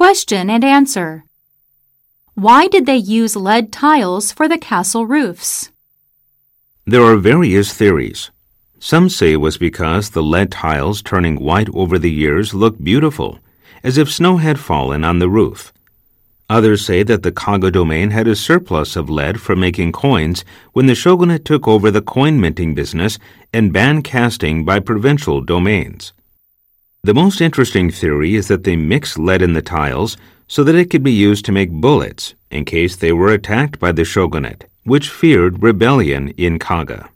Question and answer. Why did they use lead tiles for the castle roofs? There are various theories. Some say it was because the lead tiles turning white over the years looked beautiful, as if snow had fallen on the roof. Others say that the Kaga domain had a surplus of lead for making coins when the shogunate took over the coin minting business and banned casting by provincial domains. The most interesting theory is that they mixed lead in the tiles so that it could be used to make bullets in case they were attacked by the shogunate, which feared rebellion in Kaga.